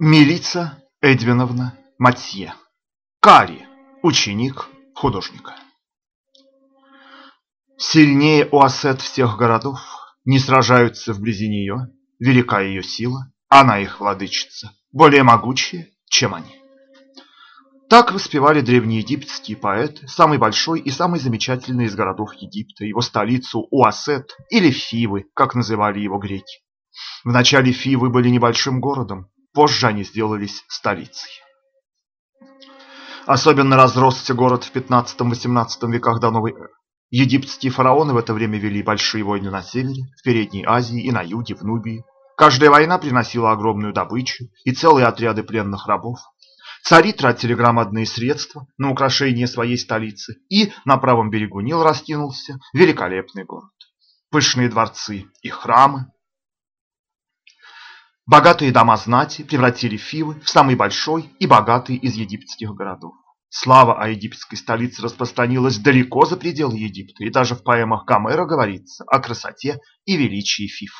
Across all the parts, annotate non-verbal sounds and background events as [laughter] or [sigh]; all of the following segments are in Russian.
Милица Эдвиновна Матье. Кари, ученик художника. Сильнее Уассет всех городов, не сражаются вблизи нее, велика ее сила, она их владычица, более могучая, чем они. Так воспевали древнеегипетские поэты самый большой и самый замечательный из городов Египта, его столицу Уассет или Фивы, как называли его греки. Вначале Фивы были небольшим городом, позже они сделались столицей. Особенно разросся город в 15-18 веках до новой эры. Египетские фараоны в это время вели большие войны на севере, в Передней Азии и на юге, в Нубии. Каждая война приносила огромную добычу и целые отряды пленных рабов. Цари тратили громадные средства на украшение своей столицы, и на правом берегу Нил раскинулся великолепный город. Пышные дворцы и храмы, Богатые дома знати превратили Фивы в самый большой и богатый из египетских городов. Слава о египетской столице распространилась далеко за пределы Египта, и даже в поэмах Гомера говорится о красоте и величии Фив.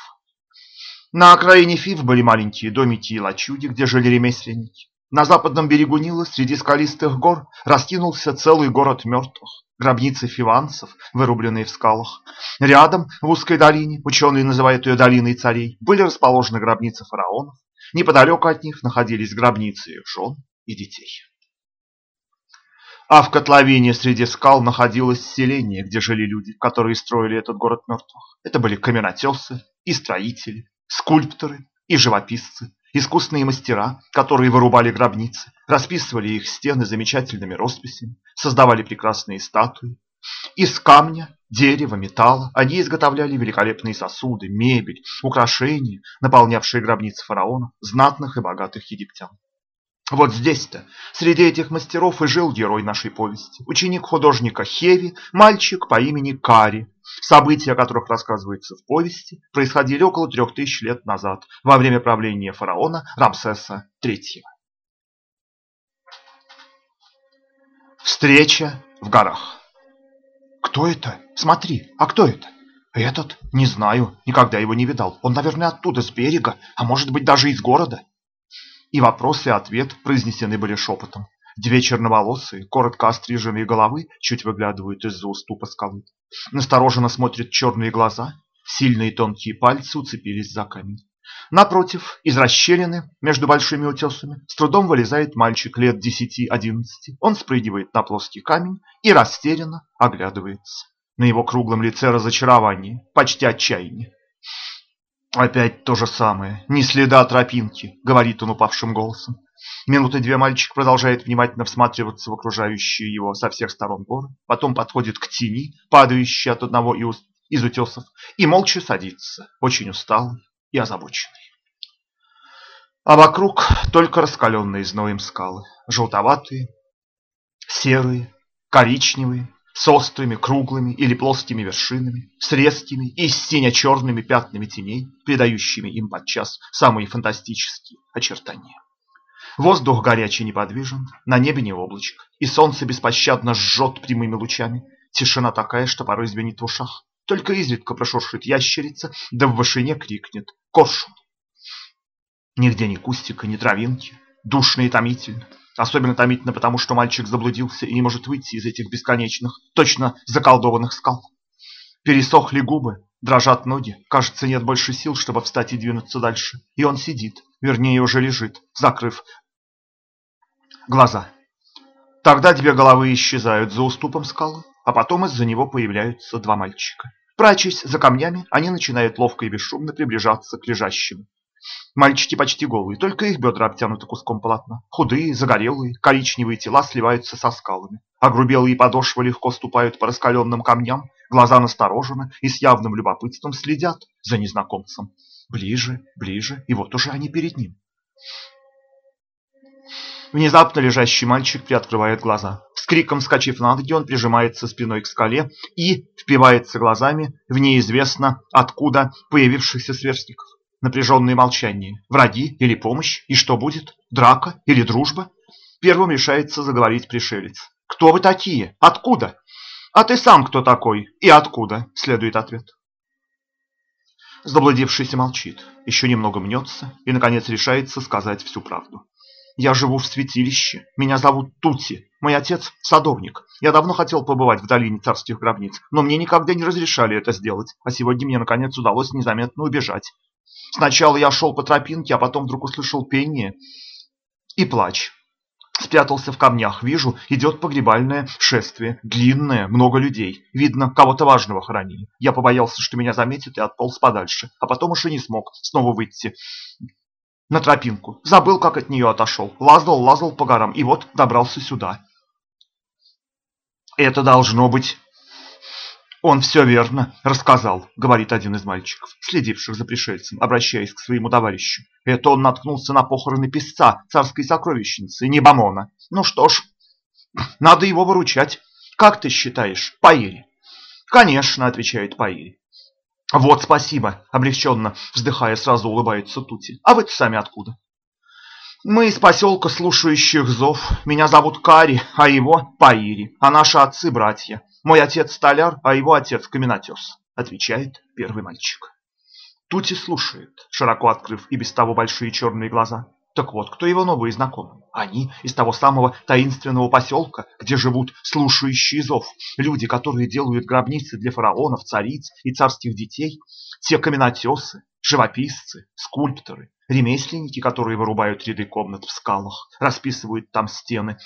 На окраине Фив были маленькие домики и лачуги, где жили ремесленники. На западном берегу Нила среди скалистых гор раскинулся целый город мертвых, гробницы фиванцев, вырубленные в скалах. Рядом, в узкой долине, ученые называют ее долиной царей, были расположены гробницы фараонов. Неподалеку от них находились гробницы их жен и детей. А в котловине среди скал находилось селение, где жили люди, которые строили этот город мертвых. Это были каменотесы и строители, скульпторы и живописцы, искусные мастера, которые вырубали гробницы, расписывали их стены замечательными росписями, создавали прекрасные статуи. Из камня, дерева, металла они изготовляли великолепные сосуды, мебель, украшения, наполнявшие гробницы фараонов, знатных и богатых египтян. Вот здесь-то, среди этих мастеров и жил герой нашей повести, ученик художника Хеви, мальчик по имени Кари. События, о которых рассказывается в повести, происходили около трех тысяч лет назад, во время правления фараона Рамсеса III. Встреча в горах. Кто это? Смотри, а кто это? Этот? Не знаю, никогда его не видал. Он, наверное, оттуда, с берега, а может быть даже из города. И вопрос, и ответ произнесены были шепотом. Две черноволосые, коротко остриженные головы чуть выглядывают из-за уступа скалы. Настороженно смотрят черные глаза, сильные тонкие пальцы уцепились за камень. Напротив, из расщелины между большими утесами с трудом вылезает мальчик лет 10-11. Он спрыгивает на плоский камень и растерянно оглядывается. На его круглом лице разочарование, почти отчаяние. «Опять то же самое. Ни следа тропинки», — говорит он упавшим голосом. Минуты две мальчик продолжает внимательно всматриваться в окружающие его со всех сторон горы, потом подходит к тени, падающей от одного из утесов, и молча садится, очень усталый и озабоченный. А вокруг только раскаленные зноем скалы, желтоватые, серые, коричневые, с острыми, круглыми или плоскими вершинами, с резкими и сине-черными пятнами теней, придающими им подчас самые фантастические очертания. Воздух горячий неподвижен, на небе не облачко, и солнце беспощадно жжет прямыми лучами. Тишина такая, что порой звенит в ушах. Только изредка прошуршит ящерица, да в вышине крикнет «Коршун!». Нигде ни кустика, ни травинки, душно и томительно. Особенно томительно, потому что мальчик заблудился и не может выйти из этих бесконечных, точно заколдованных скал. Пересохли губы, дрожат ноги, кажется, нет больше сил, чтобы встать и двинуться дальше. И он сидит, вернее, уже лежит, закрыв глаза. Тогда две головы исчезают за уступом скалы, а потом из-за него появляются два мальчика. Прячась за камнями, они начинают ловко и бесшумно приближаться к лежащему. Мальчики почти голые, только их бедра обтянуты куском полотна. Худые, загорелые, коричневые тела сливаются со скалами. Огрубелые подошвы легко ступают по раскаленным камням, глаза насторожены и с явным любопытством следят за незнакомцем. Ближе, ближе, и вот уже они перед ним. Внезапно лежащий мальчик приоткрывает глаза. С криком вскочив на ноги, он прижимается спиной к скале и впивается глазами в неизвестно откуда появившихся сверстников. Напряженное молчание. Враги или помощь? И что будет? Драка или дружба? Первым решается заговорить пришелец. «Кто вы такие? Откуда?» «А ты сам кто такой? И откуда?» – следует ответ. Заблудившийся молчит, еще немного мнется и, наконец, решается сказать всю правду. Я живу в святилище, меня зовут Тути, мой отец – садовник. Я давно хотел побывать в долине царских гробниц, но мне никогда не разрешали это сделать, а сегодня мне, наконец, удалось незаметно убежать. Сначала я шел по тропинке, а потом вдруг услышал пение и плач. Спрятался в камнях, вижу, идет погребальное шествие, длинное, много людей. Видно, кого-то важного хоронили. Я побоялся, что меня заметят и отполз подальше, а потом уж и не смог снова выйти на тропинку. Забыл, как от нее отошел. Лазал, лазал по горам и вот добрался сюда. Это должно быть «Он все верно рассказал», — говорит один из мальчиков, следивших за пришельцем, обращаясь к своему товарищу. «Это он наткнулся на похороны песца царской сокровищницы Небамона. Ну что ж, надо его выручать. Как ты считаешь, Паири?» «Конечно», — отвечает Паири. «Вот спасибо», — облегченно вздыхая, сразу улыбается Тути. «А вы-то сами откуда?» «Мы из поселка слушающих зов. Меня зовут Кари, а его Паири, а наши отцы братья. Мой отец столяр, а его отец каменотес, отвечает первый мальчик. Тути слушает, широко открыв и без того большие черные глаза. Так вот, кто его новые знакомые? Они из того самого таинственного поселка, где живут слушающие зов. Люди, которые делают гробницы для фараонов, цариц и царских детей. Те каменотесы, живописцы, скульпторы, ремесленники, которые вырубают ряды комнат в скалах, расписывают там стены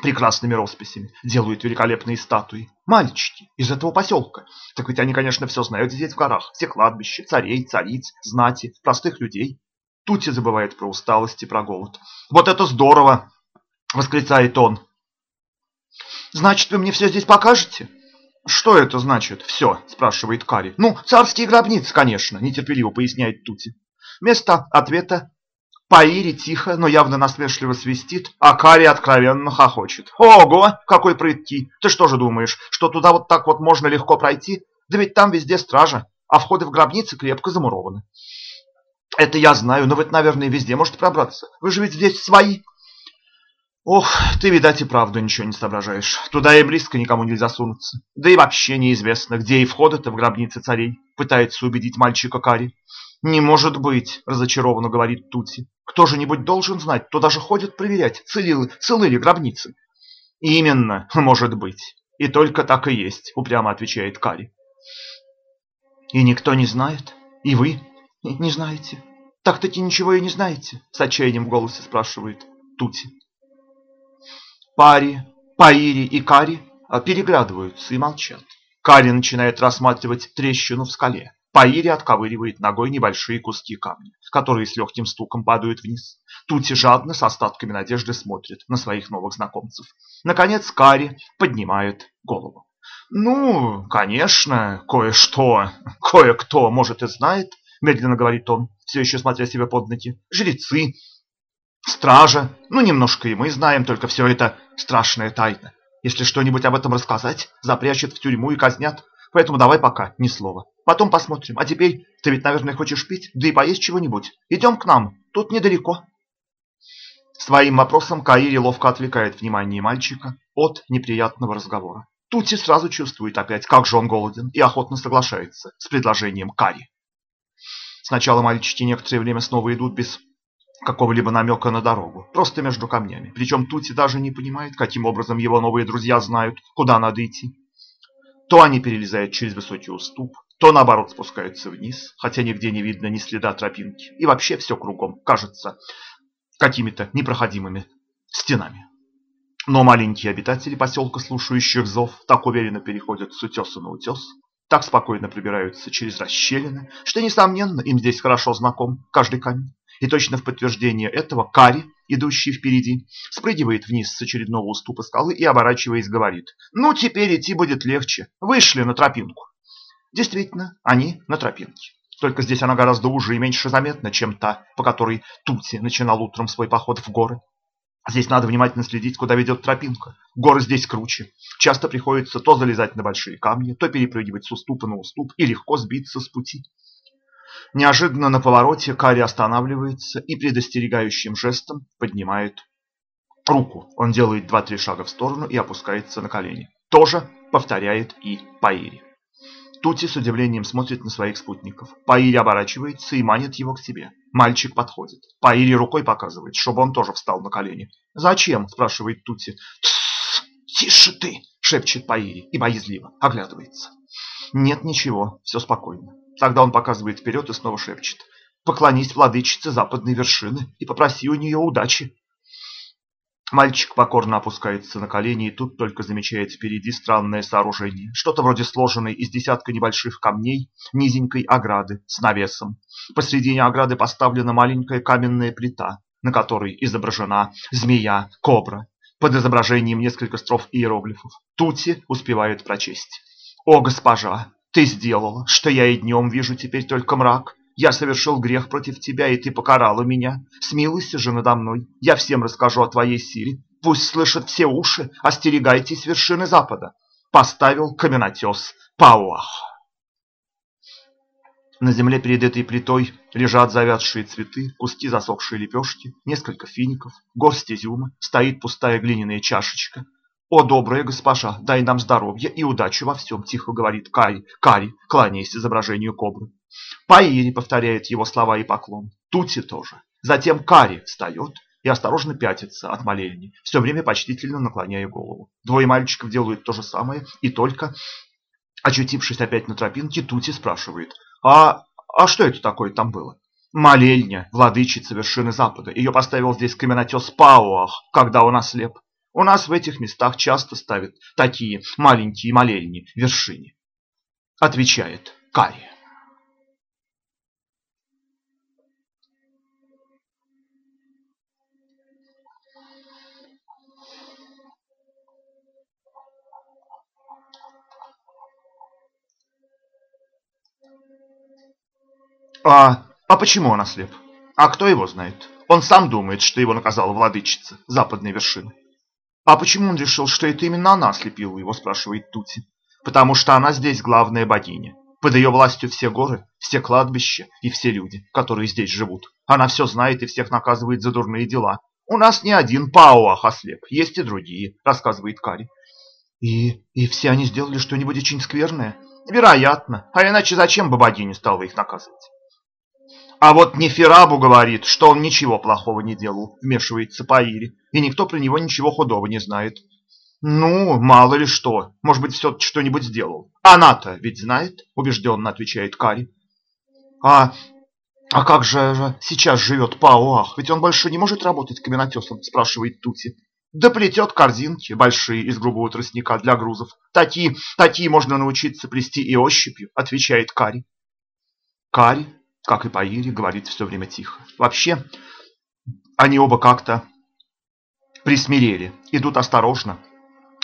прекрасными росписями, делают великолепные статуи. Мальчики из этого поселка. Так ведь они, конечно, все знают здесь в горах. Все кладбища, царей, цариц, знати, простых людей. Тути забывает про усталость и про голод. «Вот это здорово!» — восклицает он. «Значит, вы мне все здесь покажете?» «Что это значит «все»?» – спрашивает Кари. «Ну, царские гробницы, конечно», – нетерпеливо поясняет Тути. Вместо ответа Паири тихо, но явно насмешливо свистит, а Кари откровенно хохочет. «Ого, какой прыткий! Ты что же думаешь, что туда вот так вот можно легко пройти? Да ведь там везде стража, а входы в гробницы крепко замурованы». «Это я знаю, но вы, наверное, везде можете пробраться. Вы же ведь здесь свои». «Ох, ты, видать, и правду ничего не соображаешь. Туда и близко никому нельзя сунуться. Да и вообще неизвестно, где и входы-то в гробницы царей», пытается убедить мальчика Кари. «Не может быть», – разочарованно говорит Тути. «Кто же нибудь должен знать, кто даже ходит проверять, целы, целы ли гробницы». «Именно, может быть. И только так и есть», – упрямо отвечает Кари. «И никто не знает? И вы не знаете? Так-таки ничего и не знаете?» – с отчаянием в голосе спрашивает Тути. Пари, Паири и Кари переглядываются и молчат. Кари начинает рассматривать трещину в скале. Паири отковыривает ногой небольшие куски камня, которые с легким стуком падают вниз. Тути жадно с остатками надежды смотрит на своих новых знакомцев. Наконец Кари поднимает голову. «Ну, конечно, кое-что, кое-кто, может, и знает», медленно говорит он, все еще смотря себе под ноги. «Жрецы, стража, ну, немножко и мы знаем, только все это страшная тайна. Если что-нибудь об этом рассказать, запрячут в тюрьму и казнят. Поэтому давай пока ни слова. Потом посмотрим. А теперь ты ведь, наверное, хочешь пить, да и поесть чего-нибудь. Идем к нам, тут недалеко. Своим вопросом Каири ловко отвлекает внимание мальчика от неприятного разговора. Тути сразу чувствует опять, как же он голоден, и охотно соглашается с предложением Кари. Сначала мальчики некоторое время снова идут без какого-либо намека на дорогу, просто между камнями. Причем Тути даже не понимает, каким образом его новые друзья знают, куда надо идти. То они перелезают через высокий уступ, то наоборот спускаются вниз, хотя нигде не видно ни следа тропинки. И вообще все кругом кажется какими-то непроходимыми стенами. Но маленькие обитатели поселка, слушающих зов, так уверенно переходят с утеса на утес, так спокойно пробираются через расщелины, что, несомненно, им здесь хорошо знаком каждый камень. И точно в подтверждение этого Кари, идущий впереди, спрыгивает вниз с очередного уступа скалы и, оборачиваясь, говорит «Ну, теперь идти будет легче. Вышли на тропинку». Действительно, они на тропинке. Только здесь она гораздо уже и меньше заметна, чем та, по которой Тути начинал утром свой поход в горы. Здесь надо внимательно следить, куда ведет тропинка. Горы здесь круче. Часто приходится то залезать на большие камни, то перепрыгивать с уступа на уступ и легко сбиться с пути. Неожиданно на повороте Кари останавливается и предостерегающим жестом поднимает руку. Он делает два-три шага в сторону и опускается на колени. Тоже повторяет и Паири. Тути с удивлением смотрит на своих спутников. Паири оборачивается и манит его к себе. Мальчик подходит. Паири рукой показывает, чтобы он тоже встал на колени. «Зачем?» – спрашивает Тути. «Тише ты!» – шепчет Паири и боязливо оглядывается. Нет ничего, все спокойно. Тогда он показывает вперед и снова шепчет. «Поклонись владычице западной вершины и попроси у нее удачи». Мальчик покорно опускается на колени и тут только замечает впереди странное сооружение. Что-то вроде сложенной из десятка небольших камней низенькой ограды с навесом. Посредине ограды поставлена маленькая каменная плита, на которой изображена змея, кобра. Под изображением несколько строф иероглифов. Тути успевает прочесть. «О, госпожа, ты сделала, что я и днем вижу теперь только мрак, я совершил грех против тебя, и ты покарала меня. Смилуйся же надо мной. Я всем расскажу о твоей силе. Пусть слышат все уши. Остерегайтесь вершины запада. Поставил каменотес Пауах. На земле перед этой плитой лежат завядшие цветы, куски засохшей лепешки, несколько фиников, горсть изюма, стоит пустая глиняная чашечка. «О, добрая госпожа, дай нам здоровья и удачи во всем», – тихо говорит Кари, Кари, кланяясь изображению кобры. Паири повторяет его слова и поклон. Тути тоже. Затем Кари встает и осторожно пятится от молельни, все время почтительно наклоняя голову. Двое мальчиков делают то же самое, и только, очутившись опять на тропинке, Тути спрашивает, «А, а что это такое там было?» «Молельня, владычица вершины Запада. Ее поставил здесь каменотес Пауах, когда он ослеп. У нас в этих местах часто ставят такие маленькие молельни вершине», отвечает Кари. А, а почему он ослеп? А кто его знает? Он сам думает, что его наказала владычица западной вершины. А почему он решил, что это именно она ослепила его, спрашивает Тути. Потому что она здесь главная богиня. Под ее властью все горы, все кладбища и все люди, которые здесь живут. Она все знает и всех наказывает за дурные дела. У нас не один Пауах ослеп, есть и другие, рассказывает Кари. И, и все они сделали что-нибудь очень скверное? Вероятно. А иначе зачем бы богиня стала их наказывать? А вот Неферабу говорит, что он ничего плохого не делал, вмешивается Паири, и никто про него ничего худого не знает. Ну, мало ли что, может быть, все-таки что-нибудь сделал. Она-то ведь знает, убежденно отвечает Кари. А, а как же сейчас живет Пауах? Ведь он больше не может работать каменотесом, спрашивает Тути. Да плетет корзинки большие из грубого тростника для грузов. Такие, такие можно научиться плести и ощупью, отвечает Кари. Кари как и Паири, говорит все время тихо. Вообще, они оба как-то присмирели, идут осторожно,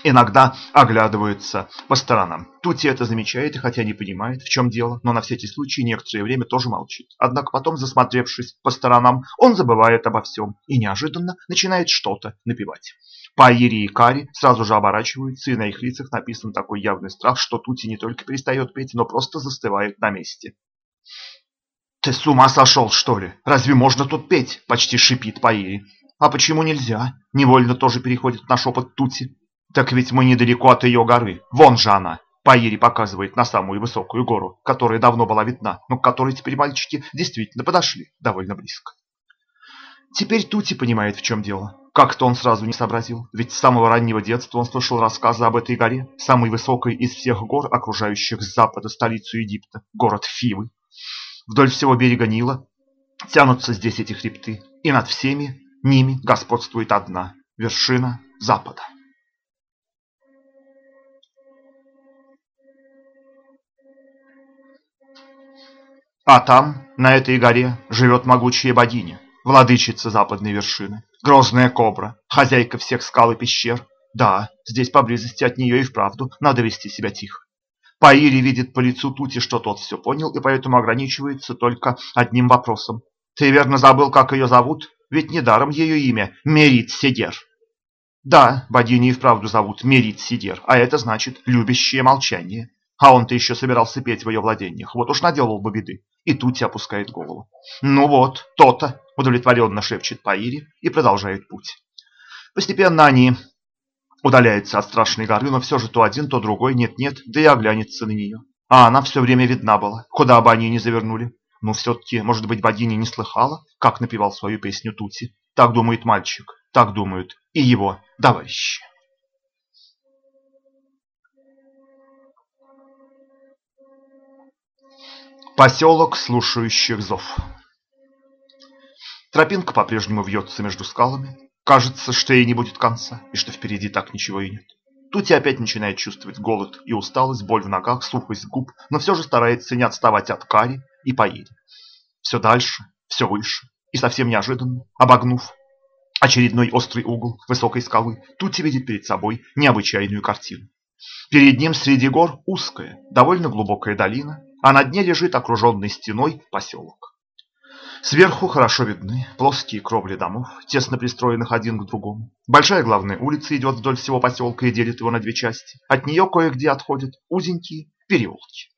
иногда оглядываются по сторонам. Тути это замечает хотя не понимает, в чем дело, но на всякий случай некоторое время тоже молчит. Однако потом, засмотревшись по сторонам, он забывает обо всем и неожиданно начинает что-то напевать. Паири и Кари сразу же оборачиваются, и на их лицах написан такой явный страх, что Тути не только перестает петь, но просто застывает на месте. «Ты с ума сошел, что ли? Разве можно тут петь?» – почти шипит Паири. «А почему нельзя?» – невольно тоже переходит на шепот Тути. «Так ведь мы недалеко от ее горы. Вон же она!» Паири показывает на самую высокую гору, которая давно была видна, но к которой теперь мальчики действительно подошли довольно близко. Теперь Тути понимает, в чем дело. Как-то он сразу не сообразил, ведь с самого раннего детства он слышал рассказы об этой горе, самой высокой из всех гор, окружающих с запада столицу Египта, город Фивы. Вдоль всего берега Нила тянутся здесь эти хребты, и над всеми ними господствует одна вершина запада. А там, на этой горе, живет могучая богиня, владычица западной вершины, грозная кобра, хозяйка всех скал и пещер. Да, здесь поблизости от нее и вправду надо вести себя тихо. Паири видит по лицу Тути, что тот все понял, и поэтому ограничивается только одним вопросом. «Ты верно забыл, как ее зовут? Ведь недаром ее имя Мерит Сидер». «Да, богиню и вправду зовут Мерит Сидер, а это значит «любящее молчание». А он-то еще собирался петь в ее владениях, вот уж наделал бы беды. И Тути опускает голову. «Ну вот, то-то», — удовлетворенно шепчет Паири и продолжает путь. Постепенно они Удаляется от страшной горы, но все же то один, то другой, нет-нет, да и оглянется на нее. А она все время видна была, куда бы они ни завернули. Но все-таки, может быть, богиня не слыхала, как напевал свою песню Тути. Так думает мальчик, так думают и его товарищи. Поселок слушающих зов. Тропинка по-прежнему вьется между скалами. Кажется, что ей не будет конца, и что впереди так ничего и нет. Тут я опять начинает чувствовать голод и усталость, боль в ногах, сухость губ, но все же старается не отставать от Кари и Паири. Все дальше, все выше, и совсем неожиданно, обогнув очередной острый угол высокой скалы, Тути видит перед собой необычайную картину. Перед ним среди гор узкая, довольно глубокая долина, а на дне лежит окруженный стеной поселок. Сверху хорошо видны плоские кровли домов, тесно пристроенных один к другому. Большая главная улица идет вдоль всего поселка и делит его на две части. От нее кое-где отходят узенькие переулки.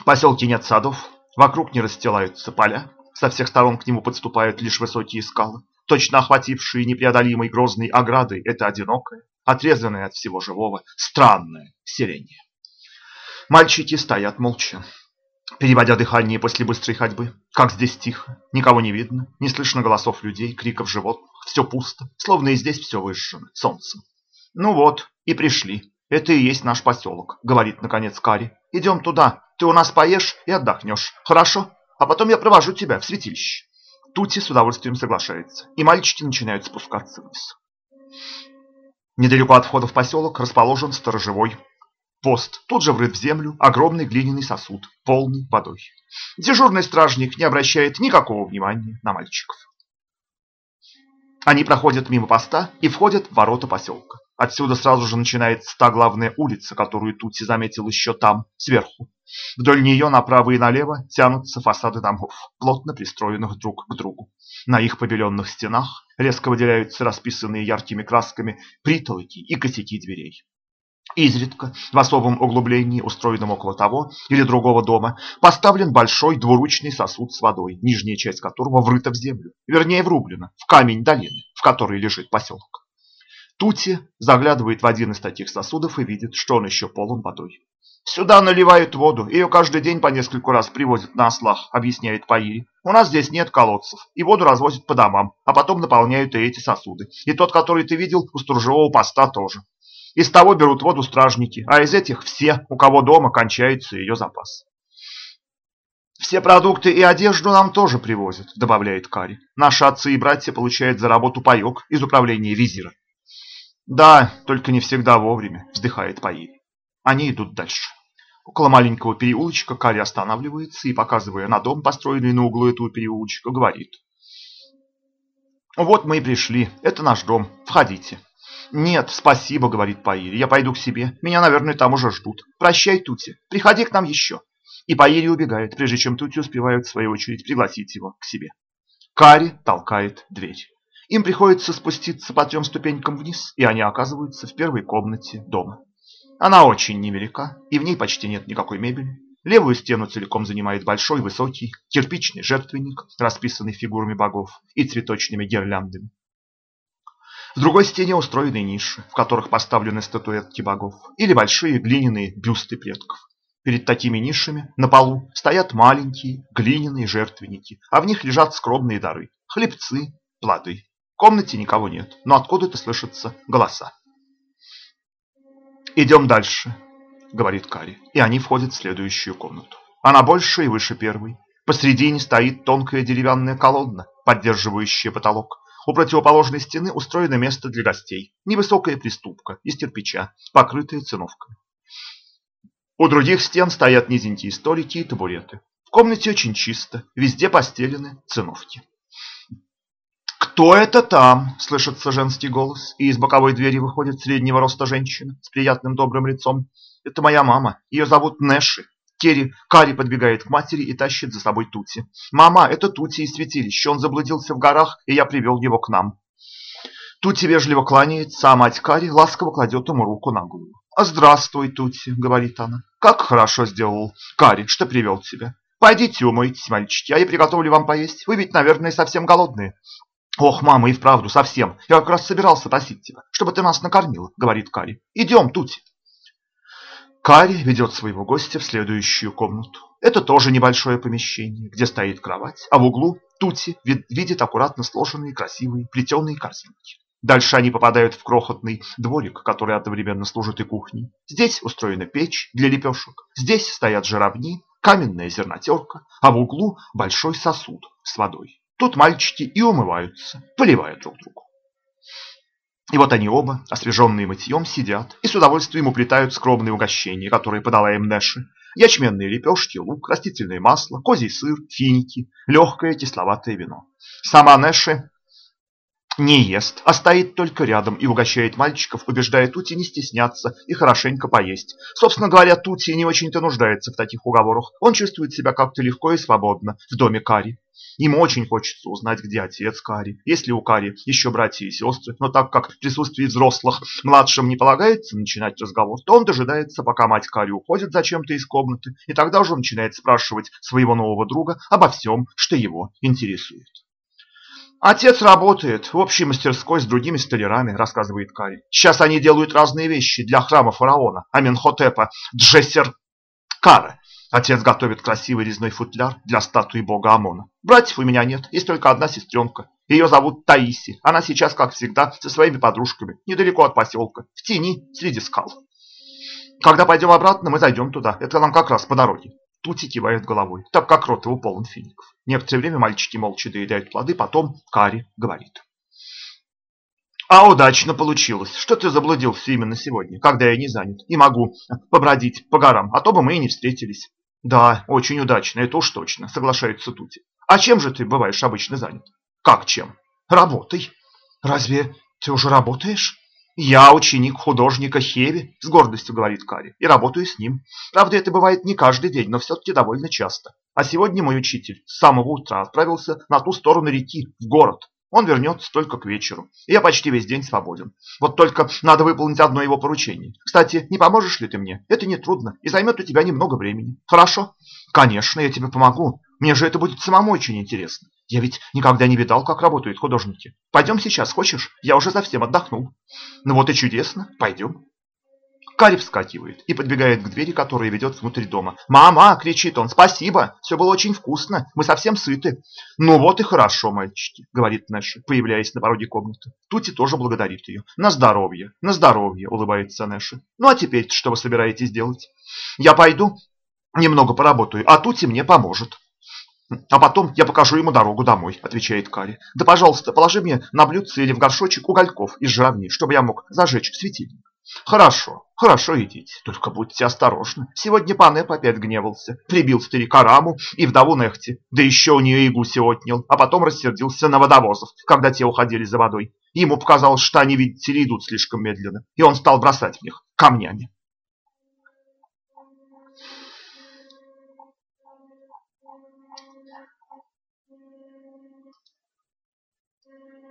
В поселке нет садов, вокруг не расстилаются поля, со всех сторон к нему подступают лишь высокие скалы, точно охватившие непреодолимой грозной оградой это одинокое, отрезанное от всего живого, странное селение. Мальчики стоят молча, переводя дыхание после быстрой ходьбы. Как здесь тихо, никого не видно, не слышно голосов людей, криков животных, все пусто, словно и здесь все выжжено солнцем. Ну вот, и пришли. Это и есть наш поселок, говорит наконец Кари. Идем туда, ты у нас поешь и отдохнешь, хорошо? А потом я провожу тебя в святилище. Тути с удовольствием соглашается, и мальчики начинают спускаться вниз. Недалеко от входа в поселок расположен сторожевой Пост тут же врыт в землю огромный глиняный сосуд, полный водой. Дежурный стражник не обращает никакого внимания на мальчиков. Они проходят мимо поста и входят в ворота поселка. Отсюда сразу же начинается та главная улица, которую Тути заметил еще там, сверху. Вдоль нее направо и налево тянутся фасады домов, плотно пристроенных друг к другу. На их побеленных стенах резко выделяются расписанные яркими красками притолоки и косяки дверей. Изредка в особом углублении, устроенном около того или другого дома, поставлен большой двуручный сосуд с водой, нижняя часть которого врыта в землю, вернее врублена в камень долины, в которой лежит поселок. Тути заглядывает в один из таких сосудов и видит, что он еще полон водой. «Сюда наливают воду, ее каждый день по нескольку раз привозят на ослах», объясняет Паири. «У нас здесь нет колодцев, и воду развозят по домам, а потом наполняют и эти сосуды. И тот, который ты видел, у сторожевого поста тоже. Из того берут воду стражники, а из этих все, у кого дома кончается ее запас. «Все продукты и одежду нам тоже привозят», — добавляет Кари. «Наши отцы и братья получают за работу паек из управления визира». «Да, только не всегда вовремя», — вздыхает Паири. Они идут дальше. Около маленького переулочка Кари останавливается и, показывая на дом, построенный на углу этого переулочка, говорит. «Вот мы и пришли. Это наш дом. Входите». «Нет, спасибо», — говорит Паири, — «я пойду к себе. Меня, наверное, там уже ждут. Прощай, Тути, приходи к нам еще». И Паири убегает, прежде чем Тути успевают в свою очередь пригласить его к себе. Кари толкает дверь. Им приходится спуститься по трем ступенькам вниз, и они оказываются в первой комнате дома. Она очень невелика, и в ней почти нет никакой мебели. Левую стену целиком занимает большой, высокий, кирпичный жертвенник, расписанный фигурами богов и цветочными гирляндами. В другой стене устроены ниши, в которых поставлены статуэтки богов или большие глиняные бюсты предков. Перед такими нишами на полу стоят маленькие глиняные жертвенники, а в них лежат скромные дары – хлебцы, плоды. В комнате никого нет, но откуда-то слышатся голоса. «Идем дальше», – говорит Кари, и они входят в следующую комнату. Она больше и выше первой. Посредине стоит тонкая деревянная колонна, поддерживающая потолок. У противоположной стены устроено место для гостей. Невысокая приступка из кирпича, покрытая циновками. У других стен стоят низенькие столики и табуреты. В комнате очень чисто, везде постелены циновки. «Кто это там?» – слышится женский голос, и из боковой двери выходит среднего роста женщина с приятным добрым лицом. «Это моя мама. Ее зовут Нэши. Керри, Кари подбегает к матери и тащит за собой Тути. «Мама, это Тути из святилища. Он заблудился в горах, и я привел его к нам». Тути вежливо кланяется, а мать Кари ласково кладет ему руку на голову. «Здравствуй, Тути», — говорит она. «Как хорошо сделал Кари, что привел тебя. Пойдите умойтесь, мальчики, а я приготовлю вам поесть. Вы ведь, наверное, совсем голодные». «Ох, мама, и вправду, совсем. Я как раз собирался просить тебя, чтобы ты нас накормила», — говорит Кари. «Идем, Тути». Кари ведет своего гостя в следующую комнату. Это тоже небольшое помещение, где стоит кровать, а в углу Тути видит аккуратно сложенные красивые плетеные корзинки. Дальше они попадают в крохотный дворик, который одновременно служит и кухней. Здесь устроена печь для лепешек, здесь стоят жировни, каменная зернотерка, а в углу большой сосуд с водой. Тут мальчики и умываются, поливая друг друга. И вот они оба, освеженные мытьем, сидят и с удовольствием уплетают скромные угощения, которые подала им Нэши. Ячменные лепешки, лук, растительное масло, козий сыр, финики, легкое кисловатое вино. Сама Нэши не ест, а стоит только рядом и угощает мальчиков, убеждая Тути не стесняться и хорошенько поесть. Собственно говоря, Тути не очень-то нуждается в таких уговорах. Он чувствует себя как-то легко и свободно в доме Кари. Ему очень хочется узнать, где отец Кари, есть ли у Кари еще братья и сестры, но так как в присутствии взрослых младшим не полагается начинать разговор, то он дожидается, пока мать Кари уходит зачем-то из комнаты, и тогда уже начинает спрашивать своего нового друга обо всем, что его интересует. Отец работает в общей мастерской с другими столярами, рассказывает Кари. Сейчас они делают разные вещи для храма фараона Аменхотепа Джессер Кара. Отец готовит красивый резной футляр для статуи бога Амона. Братьев у меня нет, есть только одна сестренка. Ее зовут Таиси. Она сейчас, как всегда, со своими подружками, недалеко от поселка, в тени, среди скал. Когда пойдем обратно, мы зайдем туда. Это нам как раз по дороге. Тути кивает головой, так как рот его полон фиников. Некоторое время мальчики молча доедают плоды, потом Кари говорит. А удачно получилось. Что ты заблудился именно сегодня, когда я не занят и могу побродить по горам, а то бы мы и не встретились. Да, очень удачно, это уж точно, соглашается Тути. А чем же ты бываешь обычно занят? Как чем? Работай. Разве ты уже работаешь? Я ученик художника Хеви, с гордостью говорит Кари, и работаю с ним. Правда, это бывает не каждый день, но все-таки довольно часто. А сегодня мой учитель с самого утра отправился на ту сторону реки, в город. Он вернется только к вечеру. И я почти весь день свободен. Вот только надо выполнить одно его поручение. Кстати, не поможешь ли ты мне? Это не трудно и займет у тебя немного времени. Хорошо? Конечно, я тебе помогу. Мне же это будет самому очень интересно. Я ведь никогда не видал, как работают художники. Пойдем сейчас, хочешь? Я уже совсем отдохнул. Ну вот и чудесно. Пойдем. Кари вскакивает и подбегает к двери, которая ведет внутрь дома. «Мама!» – кричит он. «Спасибо! Все было очень вкусно. Мы совсем сыты». «Ну вот и хорошо, мальчики», – говорит Нэша, появляясь на пороге комнаты. Тути тоже благодарит ее. «На здоровье! На здоровье!» – улыбается Нэша. «Ну а теперь что вы собираетесь делать?» «Я пойду, немного поработаю, а Тути мне поможет». «А потом я покажу ему дорогу домой», – отвечает Кари. «Да, пожалуйста, положи мне на блюдце или в горшочек угольков из жировни, чтобы я мог зажечь светильник». Хорошо, хорошо идите, только будьте осторожны. Сегодня Панеп опять гневался, прибил старика Раму и вдову Нехти, да еще у нее и гуси отнял, а потом рассердился на водовозов, когда те уходили за водой. Ему показалось, что они, видите ли, идут слишком медленно, и он стал бросать в них камнями.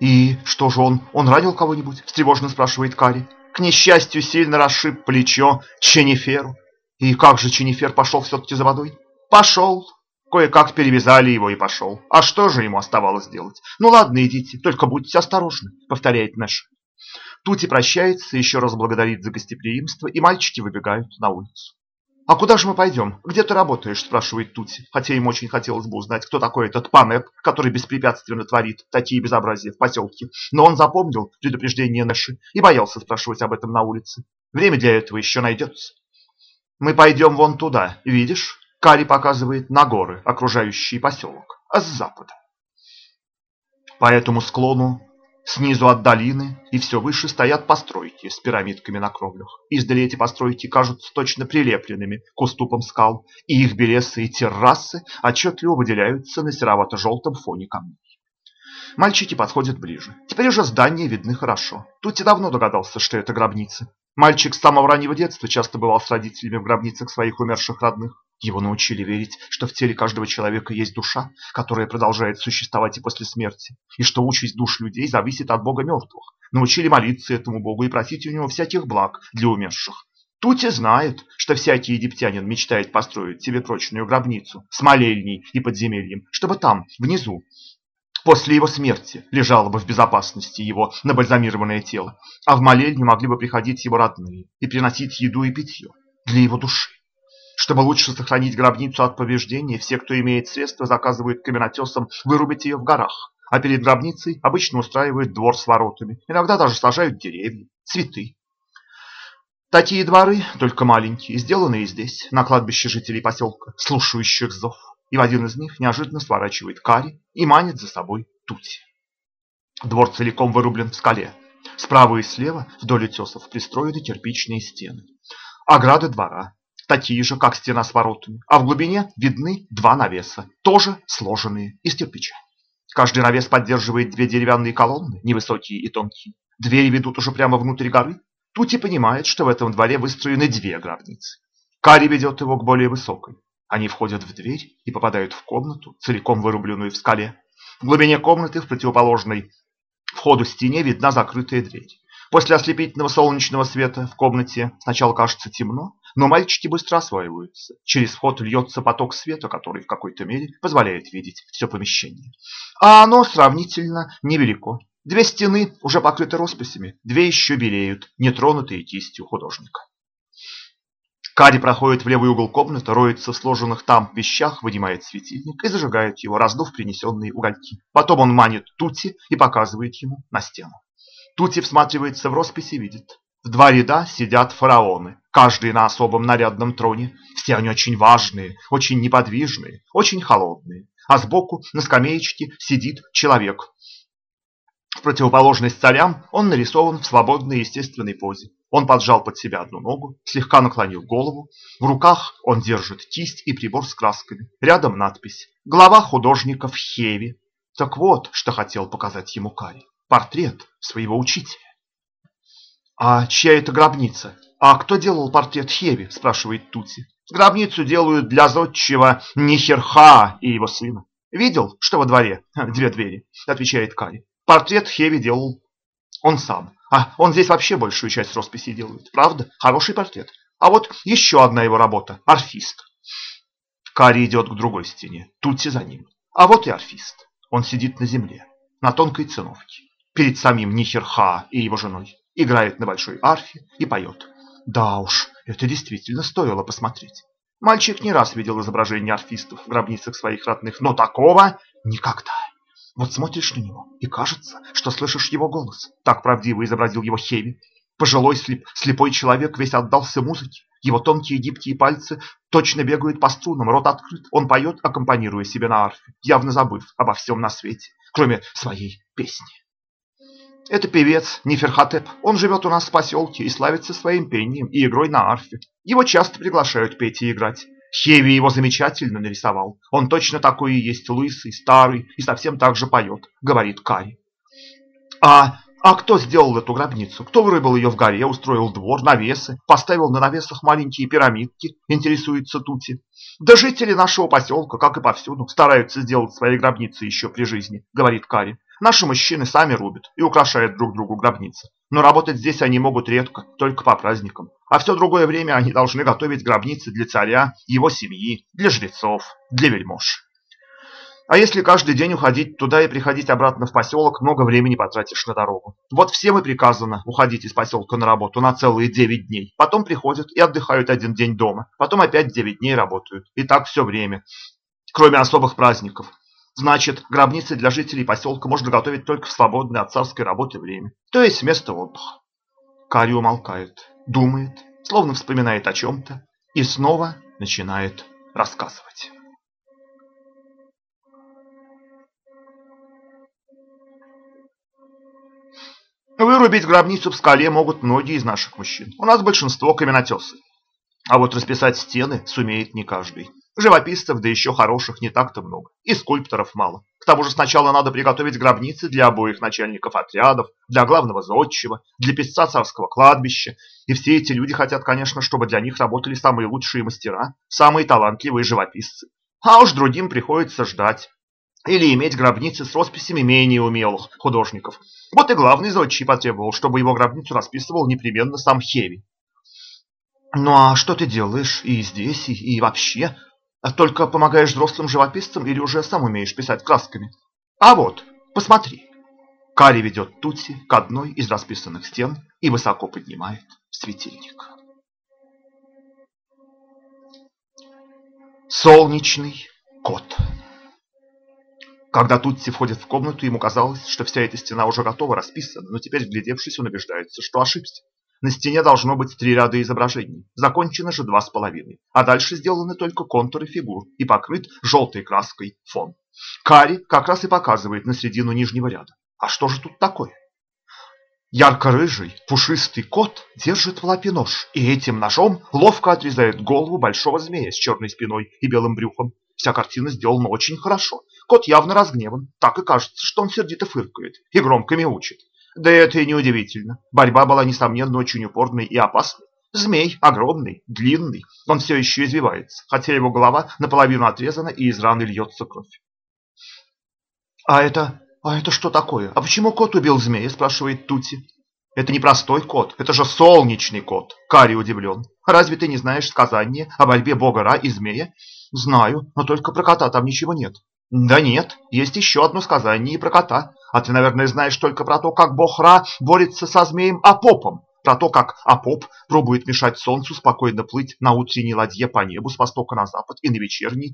«И что же он? Он ранил кого-нибудь?» – встревоженно спрашивает Кари к несчастью, сильно расшиб плечо Ченниферу. И как же Ченнифер пошел все-таки за водой? Пошел. Кое-как перевязали его и пошел. А что же ему оставалось делать? Ну ладно, идите, только будьте осторожны, повторяет Нэш. Тути прощается, еще раз благодарит за гостеприимство, и мальчики выбегают на улицу. «А куда же мы пойдем? Где ты работаешь?» – спрашивает Тути, хотя им очень хотелось бы узнать, кто такой этот Панеп, который беспрепятственно творит такие безобразия в поселке. Но он запомнил предупреждение Нэши и боялся спрашивать об этом на улице. Время для этого еще найдется. «Мы пойдем вон туда, видишь?» Кари показывает на горы, окружающие поселок, а с запада. По этому склону Снизу от долины и все выше стоят постройки с пирамидками на кровлях. Издали эти постройки кажутся точно прилепленными к уступам скал, и их белесые террасы отчетливо выделяются на серовато-желтом фоне камней. Мальчики подходят ближе. Теперь уже здания видны хорошо. Тут и давно догадался, что это гробница. Мальчик с самого раннего детства часто бывал с родителями в гробницах своих умерших родных. Его научили верить, что в теле каждого человека есть душа, которая продолжает существовать и после смерти, и что участь душ людей зависит от Бога мертвых. Научили молиться этому Богу и просить у него всяких благ для умерших. Тути знает, что всякий египтянин мечтает построить себе прочную гробницу с молельней и подземельем, чтобы там, внизу, после его смерти лежало бы в безопасности его набальзамированное тело, а в молельню могли бы приходить его родные и приносить еду и питье. для его души. Чтобы лучше сохранить гробницу от повреждения, все, кто имеет средства, заказывают каменотесам вырубить ее в горах. А перед гробницей обычно устраивают двор с воротами. Иногда даже сажают деревья, цветы. Такие дворы, только маленькие, сделанные здесь, на кладбище жителей поселка, слушающих зов. И в один из них неожиданно сворачивает Кари и манит за собой Тути. Двор целиком вырублен в скале. Справа и слева вдоль утесов пристроены кирпичные стены. Ограды двора, такие же, как стена с воротами, а в глубине видны два навеса, тоже сложенные из кирпича. Каждый навес поддерживает две деревянные колонны, невысокие и тонкие. Двери ведут уже прямо внутрь горы. Тути понимает, что в этом дворе выстроены две гробницы. Кари ведет его к более высокой. Они входят в дверь и попадают в комнату, целиком вырубленную в скале. В глубине комнаты, в противоположной входу стене, видна закрытая дверь. После ослепительного солнечного света в комнате сначала кажется темно, но мальчики быстро осваиваются. Через вход льется поток света, который в какой-то мере позволяет видеть все помещение. А оно сравнительно невелико. Две стены уже покрыты росписями, две еще белеют, нетронутые кистью художника. Кари проходит в левый угол комнаты, роется в сложенных там вещах, вынимает светильник и зажигает его, раздув принесенные угольки. Потом он манит Тути и показывает ему на стену. Тути всматривается в роспись и видит. В два ряда сидят фараоны, каждый на особом нарядном троне. Все они очень важные, очень неподвижные, очень холодные. А сбоку на скамеечке сидит человек. В противоположность царям он нарисован в свободной естественной позе. Он поджал под себя одну ногу, слегка наклонил голову. В руках он держит кисть и прибор с красками. Рядом надпись «Глава художников Хеви». Так вот, что хотел показать ему Кари портрет своего учителя. «А чья это гробница? А кто делал портрет Хеви?» – спрашивает Тути. «Гробницу делают для зодчего Нихерха и его сына. Видел, что во дворе [laughs] две двери?» – отвечает Кари. «Портрет Хеви делал он сам. А он здесь вообще большую часть росписи делает. Правда? Хороший портрет. А вот еще одна его работа – орфист. Кари идет к другой стене. Тути за ним. А вот и орфист. Он сидит на земле, на тонкой циновке перед самим Нихерха и его женой, играет на большой арфе и поет. Да уж, это действительно стоило посмотреть. Мальчик не раз видел изображения арфистов в гробницах своих родных, но такого никогда. Вот смотришь на него, и кажется, что слышишь его голос. Так правдиво изобразил его Хеви. Пожилой слеп, слепой человек весь отдался музыке. Его тонкие гибкие пальцы точно бегают по струнам, рот открыт. Он поет, аккомпанируя себе на арфе, явно забыв обо всем на свете, кроме своей песни. Это певец Неферхотеп. Он живет у нас в поселке и славится своим пением и игрой на арфе. Его часто приглашают петь и играть. Хеви его замечательно нарисовал. Он точно такой и есть, лысый, старый и совсем так же поет, говорит Кари. А, а кто сделал эту гробницу? Кто вырубил ее в горе, устроил двор, навесы, поставил на навесах маленькие пирамидки, интересуется Тути. Да жители нашего поселка, как и повсюду, стараются сделать свои гробницы еще при жизни, говорит Кари. Наши мужчины сами рубят и украшают друг другу гробницы. Но работать здесь они могут редко, только по праздникам. А все другое время они должны готовить гробницы для царя, его семьи, для жрецов, для вельмож. А если каждый день уходить туда и приходить обратно в поселок, много времени потратишь на дорогу. Вот всем и приказано уходить из поселка на работу на целые 9 дней. Потом приходят и отдыхают один день дома. Потом опять 9 дней работают. И так все время. Кроме особых праздников. Значит, гробницы для жителей поселка можно готовить только в свободное от царской работы время, то есть вместо отдыха. Кари умолкает, думает, словно вспоминает о чем-то, и снова начинает рассказывать. Вырубить гробницу в скале могут многие из наших мужчин. У нас большинство каменотесы. А вот расписать стены сумеет не каждый. Живописцев, да еще хороших, не так-то много. И скульпторов мало. К тому же сначала надо приготовить гробницы для обоих начальников отрядов, для главного зодчего, для писца царского кладбища. И все эти люди хотят, конечно, чтобы для них работали самые лучшие мастера, самые талантливые живописцы. А уж другим приходится ждать. Или иметь гробницы с росписями менее умелых художников. Вот и главный зодчий потребовал, чтобы его гробницу расписывал непременно сам Хеви. «Ну а что ты делаешь и здесь, и, и вообще?» А только помогаешь взрослым живописцам или уже сам умеешь писать красками? А вот, посмотри. Кари ведет Тутси к одной из расписанных стен и высоко поднимает светильник. Солнечный кот. Когда Тутси входит в комнату, ему казалось, что вся эта стена уже готова, расписана, но теперь, вглядевшись, он убеждается, что ошибся. На стене должно быть три ряда изображений, закончено же два с половиной, а дальше сделаны только контуры фигур и покрыт желтой краской фон. Кари как раз и показывает на середину нижнего ряда. А что же тут такое? Ярко-рыжий, пушистый кот держит в лапе нож и этим ножом ловко отрезает голову большого змея с черной спиной и белым брюхом. Вся картина сделана очень хорошо. Кот явно разгневан. Так и кажется, что он сердито фыркает и громко мяучит. Да это и неудивительно. Борьба была, несомненно, очень упорной и опасной. Змей огромный, длинный, он все еще извивается, хотя его голова наполовину отрезана и из раны льется кровь. «А это... а это что такое? А почему кот убил змея?» – спрашивает Тути. «Это не простой кот, это же солнечный кот!» – Кари удивлен. «Разве ты не знаешь сказания о борьбе бога Ра и змея?» «Знаю, но только про кота там ничего нет». «Да нет, есть еще одно сказание и про кота. А ты, наверное, знаешь только про то, как бог Ра борется со змеем Апопом. Про то, как Апоп пробует мешать солнцу спокойно плыть на утренней ладье по небу с востока на запад и на вечерней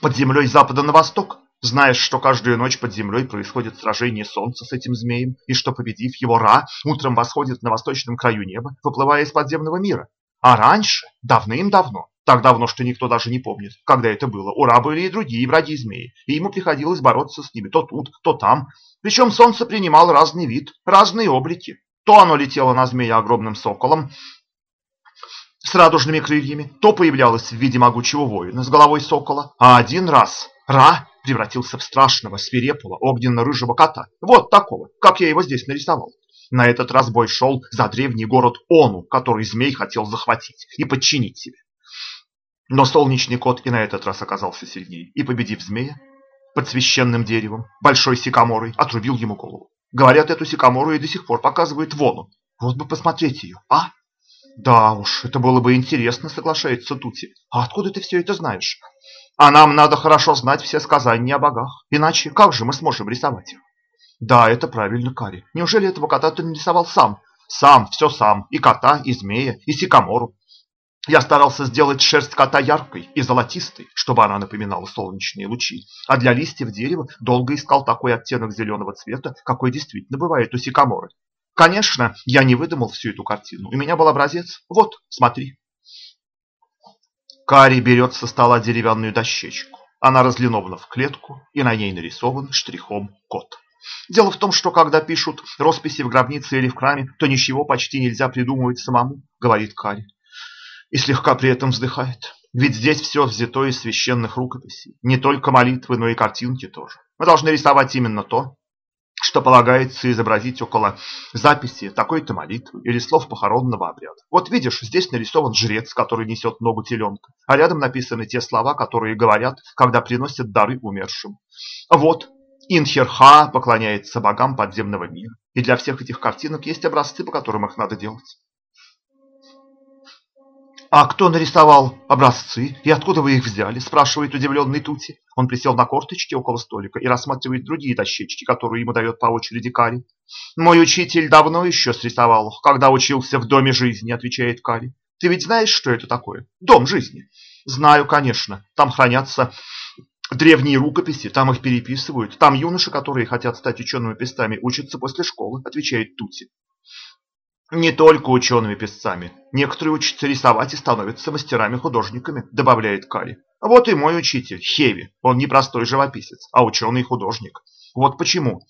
под землей с запада на восток. Знаешь, что каждую ночь под землей происходит сражение солнца с этим змеем, и что, победив его, Ра утром восходит на восточном краю неба, выплывая из подземного мира. А раньше, давным-давно, так давно, что никто даже не помнит, когда это было. У Ра были и другие враги змеи, и ему приходилось бороться с ними то тут, то там. Причем солнце принимало разный вид, разные облики. То оно летело на змея огромным соколом с радужными крыльями, то появлялось в виде могучего воина с головой сокола. А один раз Ра превратился в страшного, свирепого, огненно-рыжего кота. Вот такого, как я его здесь нарисовал. На этот раз бой шел за древний город Ону, который змей хотел захватить и подчинить себе. Но солнечный кот и на этот раз оказался сильнее, и, победив змея, под священным деревом, большой сикаморой, отрубил ему голову. Говорят, эту сикамору и до сих пор показывают вону. Вот бы посмотреть ее, а? Да уж, это было бы интересно, соглашается Тути. А откуда ты все это знаешь? А нам надо хорошо знать все сказания о богах, иначе как же мы сможем рисовать их? Да, это правильно, Кари. Неужели этого кота ты нарисовал сам? Сам, все сам. И кота, и змея, и сикамору. Я старался сделать шерсть кота яркой и золотистой, чтобы она напоминала солнечные лучи. А для листьев дерева долго искал такой оттенок зеленого цвета, какой действительно бывает у сикаморы. Конечно, я не выдумал всю эту картину. У меня был образец. Вот, смотри. Кари берет со стола деревянную дощечку. Она разлинована в клетку, и на ней нарисован штрихом кот. Дело в том, что когда пишут росписи в гробнице или в храме, то ничего почти нельзя придумывать самому, говорит Кари и слегка при этом вздыхает. Ведь здесь все взято из священных рукописей. Не только молитвы, но и картинки тоже. Мы должны рисовать именно то, что полагается изобразить около записи такой-то молитвы или слов похоронного обряда. Вот видишь, здесь нарисован жрец, который несет ногу теленка, а рядом написаны те слова, которые говорят, когда приносят дары умершим. Вот Инхерха поклоняется богам подземного мира. И для всех этих картинок есть образцы, по которым их надо делать. «А кто нарисовал образцы и откуда вы их взяли?» – спрашивает удивленный Тути. Он присел на корточки около столика и рассматривает другие дощечки, которые ему дает по очереди Кари. «Мой учитель давно еще срисовал когда учился в Доме жизни», – отвечает Кари. «Ты ведь знаешь, что это такое? Дом жизни?» «Знаю, конечно. Там хранятся древние рукописи, там их переписывают. Там юноши, которые хотят стать учеными-пестами, учатся после школы», – отвечает Тути. Не только учеными-песцами. Некоторые учатся рисовать и становятся мастерами-художниками, добавляет Кали. Вот и мой учитель, Хеви. Он не простой живописец, а ученый-художник. Вот почему.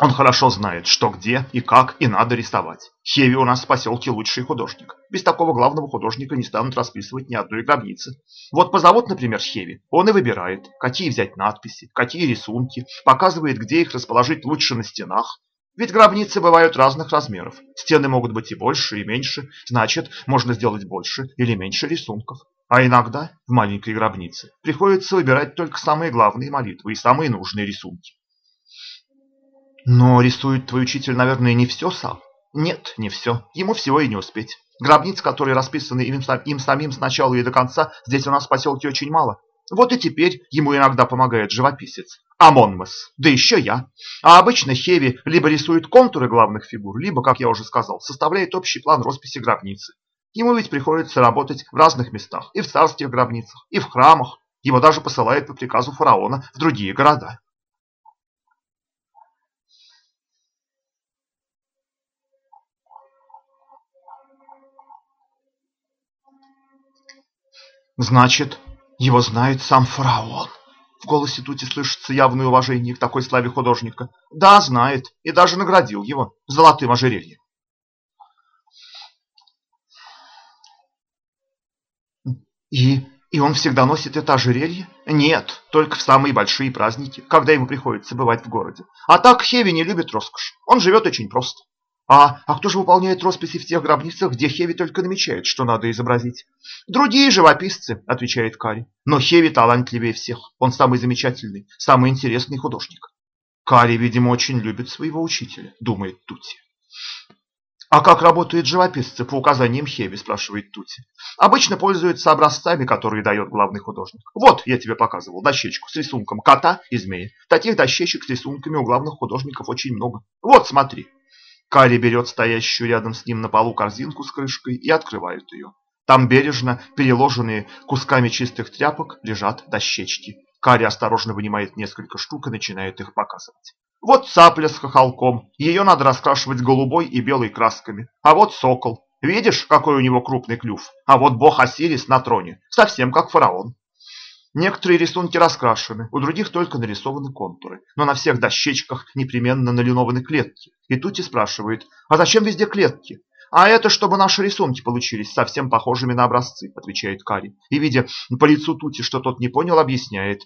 Он хорошо знает, что где и как и надо рисовать. Хеви у нас в поселке лучший художник. Без такого главного художника не станут расписывать ни одной гробницы. Вот позовут, например, Хеви. Он и выбирает, какие взять надписи, какие рисунки, показывает, где их расположить лучше на стенах, ведь гробницы бывают разных размеров. Стены могут быть и больше, и меньше. Значит, можно сделать больше или меньше рисунков. А иногда в маленькой гробнице приходится выбирать только самые главные молитвы и самые нужные рисунки. Но рисует твой учитель, наверное, не все сам. Нет, не все. Ему всего и не успеть. Гробниц, которые расписаны им, им самим с начала и до конца, здесь у нас в поселке очень мало. Вот и теперь ему иногда помогает живописец. Амонмас, да еще я. А обычно Хеви либо рисует контуры главных фигур, либо, как я уже сказал, составляет общий план росписи гробницы. Ему ведь приходится работать в разных местах, и в царских гробницах, и в храмах. Его даже посылают по приказу фараона в другие города. Значит, его знает сам фараон. В голосе Тути слышится явное уважение к такой славе художника. Да, знает, и даже наградил его золотым ожерельем. И, и он всегда носит это ожерелье? Нет, только в самые большие праздники, когда ему приходится бывать в городе. А так Хеви не любит роскошь. Он живет очень просто. А, а кто же выполняет росписи в тех гробницах, где Хеви только намечает, что надо изобразить? Другие живописцы, отвечает Кари. Но Хеви талантливее всех. Он самый замечательный, самый интересный художник. Кари, видимо, очень любит своего учителя, думает Тути. А как работают живописцы по указаниям Хеви, спрашивает Тути. Обычно пользуются образцами, которые дает главный художник. Вот, я тебе показывал дощечку с рисунком кота и змеи. Таких дощечек с рисунками у главных художников очень много. Вот, смотри. Карри берет стоящую рядом с ним на полу корзинку с крышкой и открывает ее. Там бережно, переложенные кусками чистых тряпок, лежат дощечки. Карри осторожно вынимает несколько штук и начинает их показывать. Вот цапля с хохолком, ее надо раскрашивать голубой и белой красками. А вот сокол, видишь, какой у него крупный клюв? А вот бог Осирис на троне, совсем как фараон. Некоторые рисунки раскрашены, у других только нарисованы контуры, но на всех дощечках непременно налинованы клетки. И Тути спрашивает, а зачем везде клетки? А это чтобы наши рисунки получились совсем похожими на образцы, отвечает Кари. И видя по лицу Тути, что тот не понял, объясняет.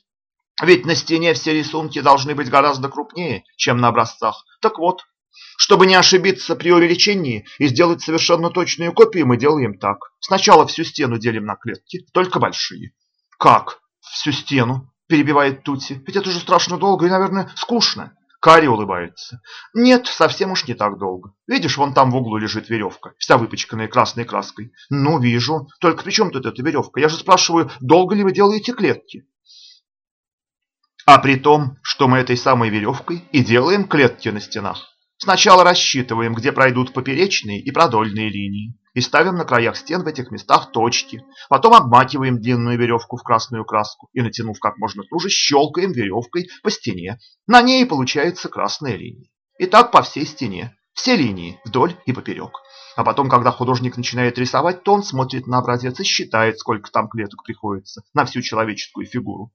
Ведь на стене все рисунки должны быть гораздо крупнее, чем на образцах. Так вот, чтобы не ошибиться при увеличении и сделать совершенно точную копию, мы делаем так. Сначала всю стену делим на клетки, только большие. Как? Всю стену, перебивает Тути. Ведь это же страшно долго и, наверное, скучно. Кари улыбается. Нет, совсем уж не так долго. Видишь, вон там в углу лежит веревка, вся выпачканная красной краской. Ну, вижу. Только при чем тут эта веревка? Я же спрашиваю, долго ли вы делаете клетки? А при том, что мы этой самой веревкой и делаем клетки на стенах. Сначала рассчитываем, где пройдут поперечные и продольные линии и ставим на краях стен в этих местах точки. Потом обматываем длинную веревку в красную краску и, натянув как можно туже, щелкаем веревкой по стене. На ней получается красная линия. И так по всей стене. Все линии, вдоль и поперек. А потом, когда художник начинает рисовать, то он смотрит на образец и считает, сколько там клеток приходится на всю человеческую фигуру.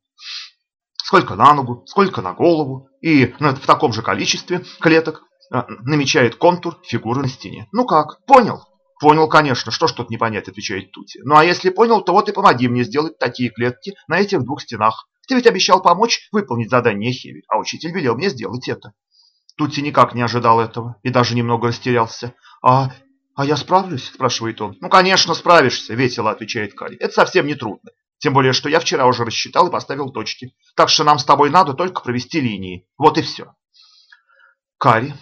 Сколько на ногу, сколько на голову. И в таком же количестве клеток а, намечает контур фигуры на стене. Ну как, понял? Понял, конечно, что ж тут не понять, отвечает Тути. Ну а если понял, то вот и помоги мне сделать такие клетки на этих двух стенах. Ты ведь обещал помочь выполнить задание Хеви, а учитель велел мне сделать это. Тути никак не ожидал этого и даже немного растерялся. А, а я справлюсь? спрашивает он. Ну, конечно, справишься, весело отвечает Кари. Это совсем не трудно. Тем более, что я вчера уже рассчитал и поставил точки. Так что нам с тобой надо только провести линии. Вот и все. Кари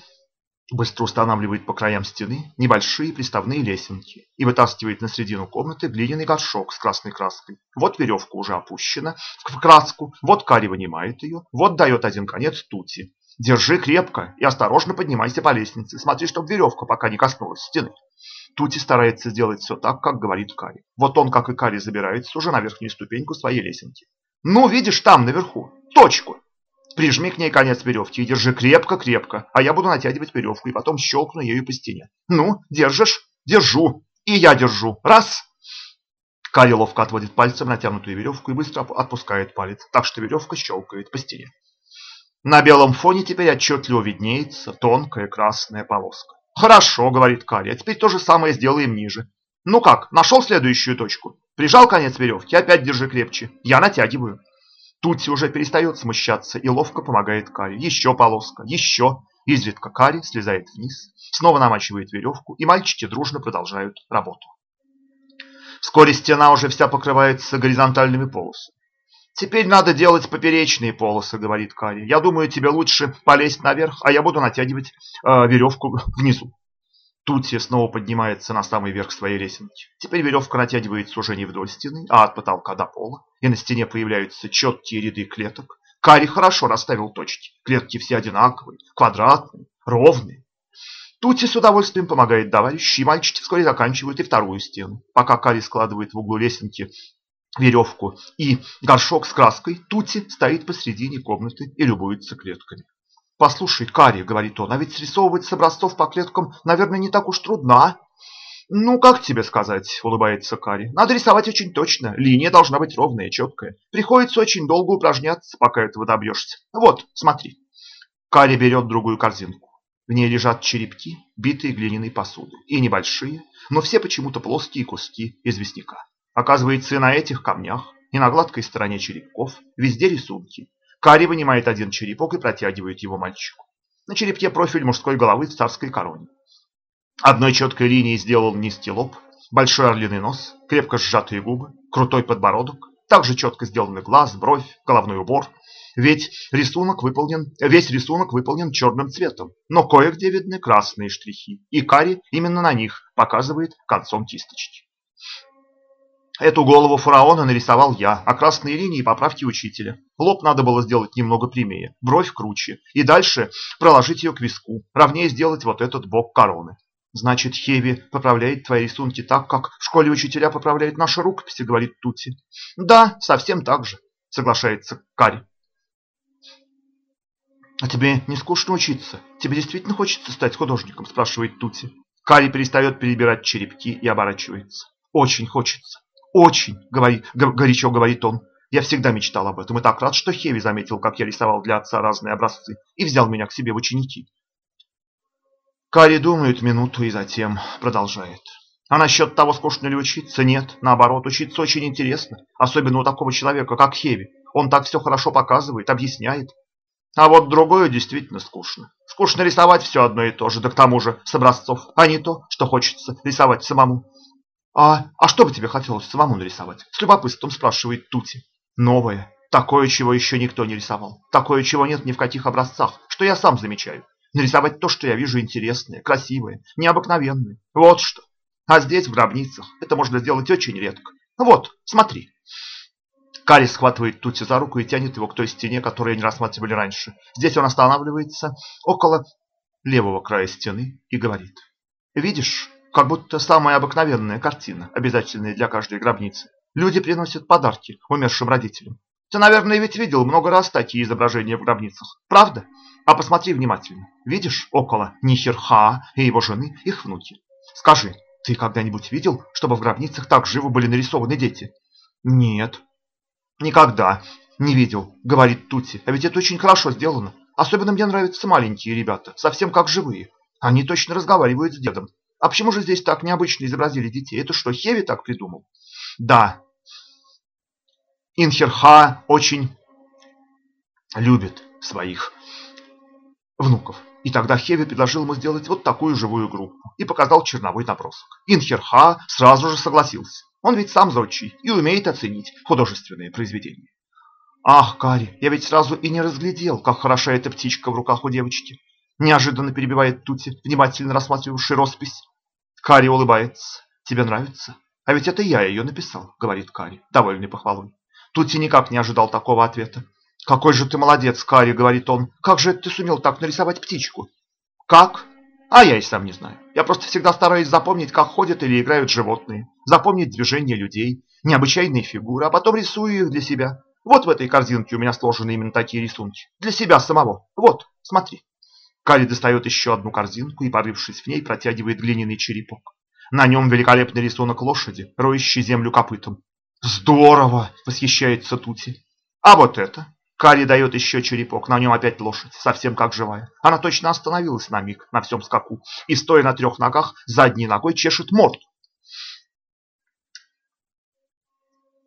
Быстро устанавливает по краям стены небольшие приставные лесенки и вытаскивает на середину комнаты глиняный горшок с красной краской. Вот веревка уже опущена в краску, вот Кари вынимает ее, вот дает один конец Тути. Держи крепко и осторожно поднимайся по лестнице. Смотри, чтобы веревка пока не коснулась стены. Тути старается сделать все так, как говорит Кари. Вот он, как и Кари, забирается уже на верхнюю ступеньку своей лесенки. Ну, видишь, там, наверху, точку. Прижми к ней конец веревки и держи крепко-крепко, а я буду натягивать веревку и потом щелкну ею по стене. Ну, держишь? Держу. И я держу. Раз. Кари ловко отводит пальцем натянутую веревку и быстро отпускает палец, так что веревка щелкает по стене. На белом фоне теперь отчетливо виднеется тонкая красная полоска. «Хорошо», — говорит Кари, — «а теперь то же самое сделаем ниже». «Ну как, нашел следующую точку?» Прижал конец веревки, опять держи крепче. Я натягиваю. Тутси уже перестает смущаться и ловко помогает Кари. Еще полоска, еще. Изредка Кари слезает вниз, снова намачивает веревку, и мальчики дружно продолжают работу. Вскоре стена уже вся покрывается горизонтальными полосами. «Теперь надо делать поперечные полосы», — говорит Кари. «Я думаю, тебе лучше полезть наверх, а я буду натягивать э, веревку внизу». Тутси снова поднимается на самый верх своей лесенки. Теперь веревка натягивается уже не вдоль стены, а от потолка до пола, и на стене появляются четкие ряды клеток. Кари хорошо расставил точки. Клетки все одинаковые, квадратные, ровные. Тути с удовольствием помогает товарищу, и мальчики вскоре заканчивают и вторую стену. Пока Кари складывает в углу лесенки веревку и горшок с краской, Тути стоит посредине комнаты и любуется клетками. «Послушай, Кари, — говорит он, — а ведь срисовывать с образцов по клеткам, наверное, не так уж трудно, а?» «Ну, как тебе сказать?» – улыбается Кари. «Надо рисовать очень точно. Линия должна быть ровная, четкая. Приходится очень долго упражняться, пока этого добьешься. Вот, смотри». Кари берет другую корзинку. В ней лежат черепки, битые глиняной посуды. И небольшие, но все почему-то плоские куски известняка. Оказывается, и на этих камнях, и на гладкой стороне черепков везде рисунки. Кари вынимает один черепок и протягивает его мальчику. На черепке профиль мужской головы в царской короне. Одной четкой линией сделал низкий лоб, большой орлиный нос, крепко сжатые губы, крутой подбородок, также четко сделанный глаз, бровь, головной убор. Ведь рисунок выполнен, весь рисунок выполнен черным цветом, но кое-где видны красные штрихи, и Кари именно на них показывает концом кисточки. Эту голову фараона нарисовал я, а красные линии поправки учителя. Лоб надо было сделать немного прямее, бровь круче, и дальше проложить ее к виску, ровнее сделать вот этот бок короны. Значит, Хеви поправляет твои рисунки так, как в школе учителя поправляют наши рукописи, говорит Тути. Да, совсем так же, соглашается Кари. А тебе не скучно учиться? Тебе действительно хочется стать художником, спрашивает Тути. Кари перестает перебирать черепки и оборачивается. Очень хочется. Очень, говорит, горячо говорит он. Я всегда мечтал об этом и так рад, что Хеви заметил, как я рисовал для отца разные образцы и взял меня к себе в ученики. Кари думает минуту и затем продолжает. А насчет того, скучно ли учиться, нет. Наоборот, учиться очень интересно. Особенно у такого человека, как Хеви. Он так все хорошо показывает, объясняет. А вот другое действительно скучно. Скучно рисовать все одно и то же, да к тому же с образцов, а не то, что хочется рисовать самому. А, а что бы тебе хотелось самому нарисовать? С любопытством спрашивает Тути. Новое. Такое, чего еще никто не рисовал. Такое, чего нет ни в каких образцах, что я сам замечаю. Нарисовать то, что я вижу интересное, красивое, необыкновенное. Вот что. А здесь, в гробницах, это можно сделать очень редко. Вот, смотри. Кари схватывает Тути за руку и тянет его к той стене, которую они рассматривали раньше. Здесь он останавливается около левого края стены и говорит. Видишь, как будто самая обыкновенная картина, обязательная для каждой гробницы. Люди приносят подарки умершим родителям. Ты, наверное, ведь видел много раз такие изображения в гробницах, правда? А посмотри внимательно. Видишь около Нихерха и его жены их внуки? Скажи, ты когда-нибудь видел, чтобы в гробницах так живо были нарисованы дети? Нет. Никогда не видел, говорит Тути. А ведь это очень хорошо сделано. Особенно мне нравятся маленькие ребята, совсем как живые. Они точно разговаривают с дедом. А почему же здесь так необычно изобразили детей? Это что, Хеви так придумал? Да. Инхерха очень любит своих внуков. И тогда Хеви предложил ему сделать вот такую живую группу и показал черновой набросок. Инхерха сразу же согласился. Он ведь сам зодчий и умеет оценить художественные произведения. Ах, Кари, я ведь сразу и не разглядел, как хороша эта птичка в руках у девочки. Неожиданно перебивает Тути, внимательно рассматривавший роспись. Кари улыбается. Тебе нравится? А ведь это я ее написал, говорит Кари, довольный похвалой. Тути никак не ожидал такого ответа. «Какой же ты молодец, Кари!» — говорит он. «Как же ты сумел так нарисовать птичку?» «Как?» «А я и сам не знаю. Я просто всегда стараюсь запомнить, как ходят или играют животные, запомнить движения людей, необычайные фигуры, а потом рисую их для себя. Вот в этой корзинке у меня сложены именно такие рисунки. Для себя самого. Вот, смотри». Кари достает еще одну корзинку и, порывшись в ней, протягивает глиняный черепок. На нем великолепный рисунок лошади, роющей землю копытом. «Здорово!» — восхищается Тути. «А вот это?» Кари дает еще черепок, на нем опять лошадь, совсем как живая. Она точно остановилась на миг на всем скаку и, стоя на трех ногах, задней ногой чешет морду.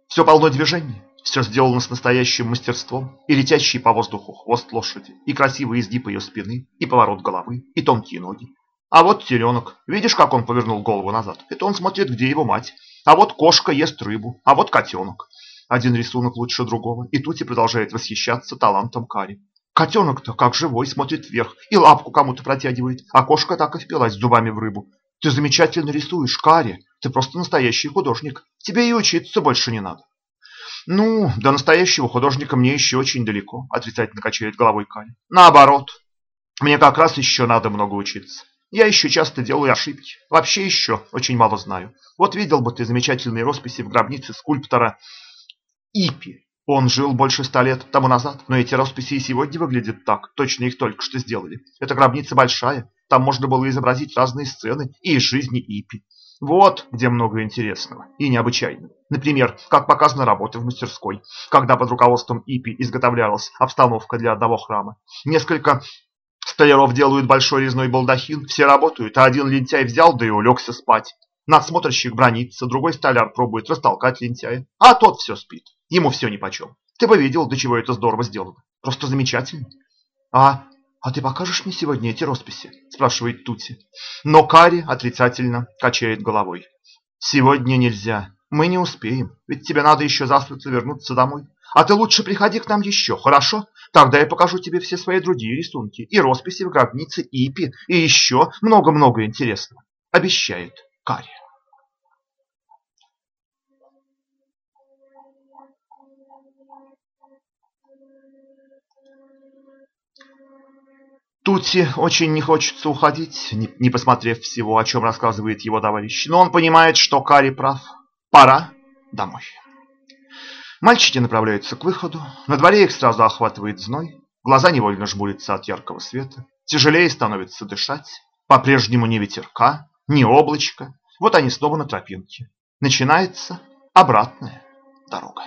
Все полно движений, все сделано с настоящим мастерством, и летящий по воздуху хвост лошади, и красивый изгиб ее спины, и поворот головы, и тонкие ноги. А вот теленок, видишь, как он повернул голову назад? Это он смотрит, где его мать. А вот кошка ест рыбу, а вот котенок. Один рисунок лучше другого, и Тути продолжает восхищаться талантом Кари. Котенок-то как живой, смотрит вверх и лапку кому-то протягивает, а кошка так и впилась зубами в рыбу. Ты замечательно рисуешь, Кари, ты просто настоящий художник. Тебе и учиться больше не надо. Ну, до настоящего художника мне еще очень далеко, отрицательно качает головой Кари. Наоборот, мне как раз еще надо много учиться. Я еще часто делаю ошибки. Вообще еще очень мало знаю. Вот видел бы ты замечательные росписи в гробнице скульптора Ипи. Он жил больше ста лет тому назад, но эти росписи и сегодня выглядят так, точно их только что сделали. Эта гробница большая, там можно было изобразить разные сцены и из жизни Ипи. Вот где много интересного и необычайного. Например, как показана работа в мастерской, когда под руководством Ипи изготовлялась обстановка для одного храма. Несколько столяров делают большой резной балдахин, все работают, а один лентяй взял да и улегся спать. Надсмотрщик бронится, другой столяр пробует растолкать лентяя, а тот все спит. Ему все нипочем. Ты бы видел, до чего это здорово сделано. Просто замечательно. А, а ты покажешь мне сегодня эти росписи? Спрашивает Тути. Но Кари отрицательно качает головой. Сегодня нельзя. Мы не успеем, ведь тебе надо еще завтра вернуться домой. А ты лучше приходи к нам еще, хорошо? Тогда я покажу тебе все свои другие рисунки, и росписи в гробнице Ипи, и еще много-много интересного. Обещает Кари. Тути очень не хочется уходить, не, не посмотрев всего, о чем рассказывает его товарищ. Но он понимает, что Кари прав. Пора домой. Мальчики направляются к выходу. На дворе их сразу охватывает зной. Глаза невольно жмурятся от яркого света. Тяжелее становится дышать. По-прежнему ни ветерка, ни облачка. Вот они снова на тропинке. Начинается обратная дорога.